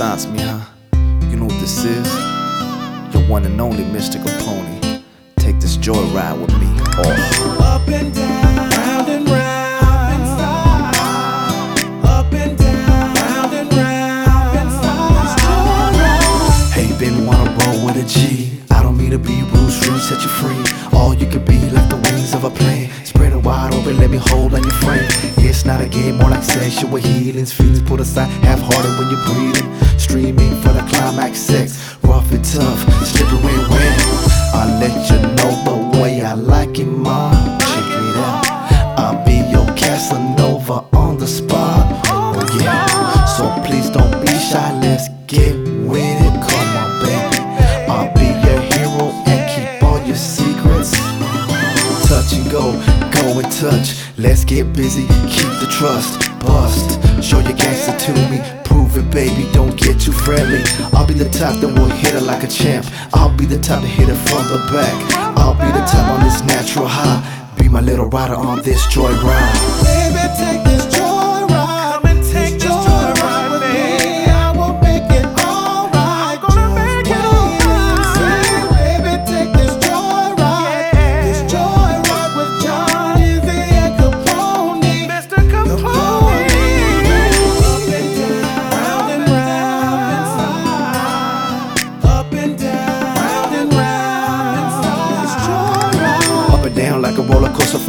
me, huh? You know what this is? Your one and only mystical pony. Take this joyride with me. Oh. Up and down, to be rude, street set you free. All you can be like the wings of a plane. Spread it wide open, let me hold on your frame. It's not a game, more like sexual healings. Feelings put aside, half hearted when you're breathing. Streaming for the climax sex. Rough and tough, slippery when wet. I'll let you know the way I like it, ma. Check it out. I'll be your Casanova on the spot. Touch. Let's get busy, keep the trust. Bust, show your gangster to me. Prove it, baby, don't get too friendly. I'll be the type that will hit her like a champ. I'll be the type to hit her from the back. I'll be the type on this natural high. Be my little rider on this joy ride. Baby,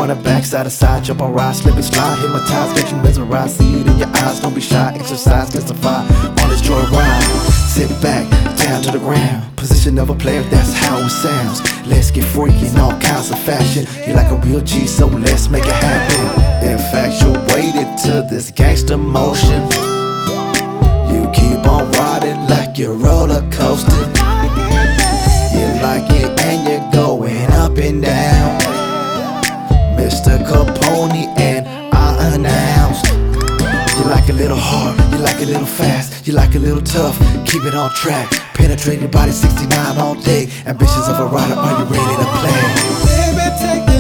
front and back, side to side, jump on ride, slip and slide, hypnotize, get you mesmerized, see it in your eyes, don't be shy, exercise, testify on this joy ride. Sit back, down to the ground, position of a player, that's how it sounds. Let's get freaky in all kinds of fashion. You like a real G, so let's make it happen. Infatuated to this gangster motion. You keep on riding like you're roller coasting. Little hard, you like a little fast, you like a little tough. Keep it on track. Penetrate your body 69 all day. Ambitions of a rider, are you ready to play? Baby, take